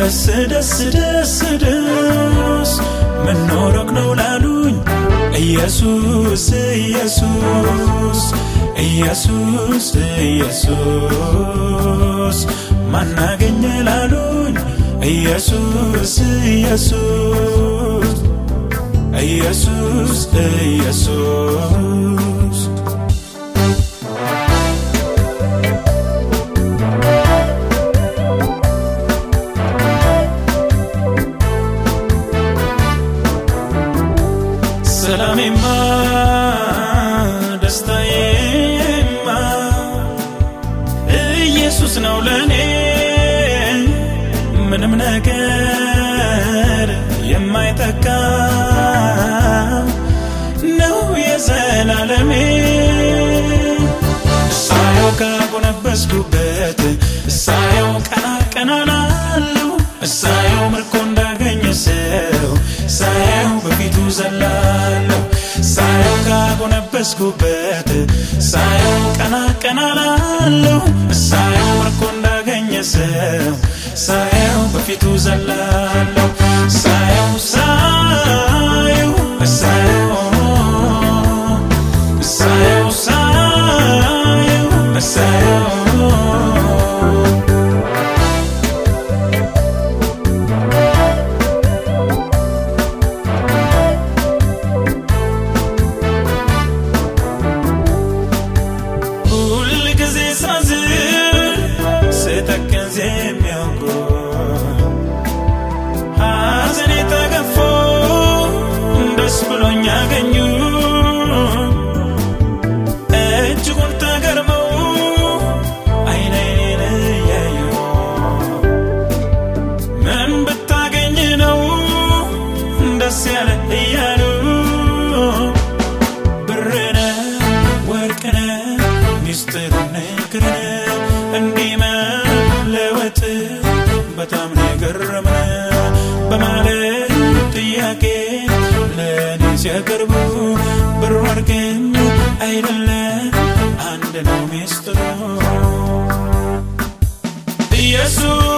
ደስ ደስ ደስ ደስ ምኖረክ ነው ላሉኝ? ኢየሱስ ኢየሱስ ኢየሱስ ኢየሱስ ማናገኘ ላሉኝ? ኢየሱስ ኢየሱስ ኢየሱስ ኢየሱስ ለእኔ ምንም ነገር የማይተካ ነው የዘላለሜ። ሳየው ካጎነበስኩበት ሳየው ቀና ሳየው ምርኮ እንዳገኘ ሰው ሳየው በፊቱ ዘላለሁ። ሳየው ካጎነበስኩበት ሳየው ቀና ሳየው ምርኮ ሳየው በፊቱ ዘላለሁ ሳየው ሚስጥር ንግርነ እንዲህ መለወጥ በጣም ነው የገረመን በማለት ጥያቄ ለእኔ ሲያቀርቡ ብር ወርቅም አይደለም አንድ ነው ሚስጥሩ። ኢየሱስ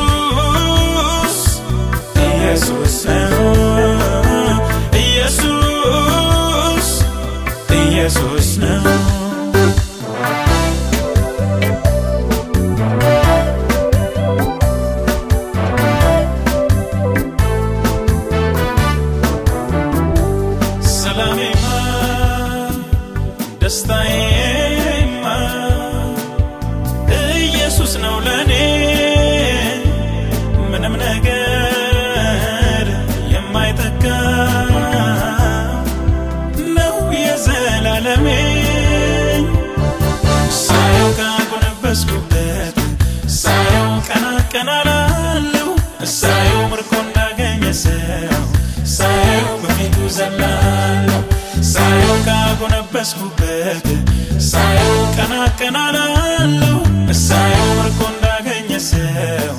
ኢየሱስ ኢየሱስ ነው ኢየሱስ ኢየሱስ ነው ቀና ቀና ላለው ሳየው ምርኮ እንዳገኘ ሰው ሳየው በፊቱ ዘላለሁ። ሳየው ካጎነበስኩበት ሳየው ቀና ቀና ላለው ሳየው ምርኮ እንዳገኘ ሰው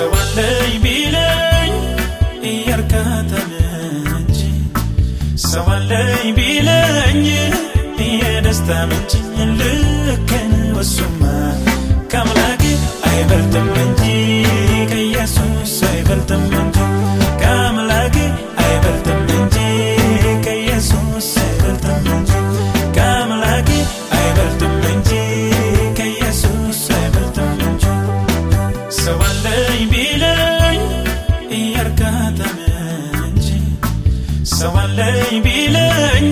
ሰው አለኝ ቢለኝ ምንጭ ሰው አለኝ ቢለኝ የደስታ ምንጭ ልክን ወሱማ ከአምላኬ አይበልጥም እንጂ ከኢየሱስ አይበልጥም እንጂ ከአምላኬ አይበልጥም እንጂ ከኢየሱስ የእርካታ ምንጭ ሰው አለኝ ቢለኝ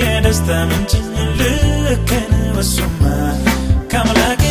የደስታ ምንጭ ልክን ወሱማ ከአምላክ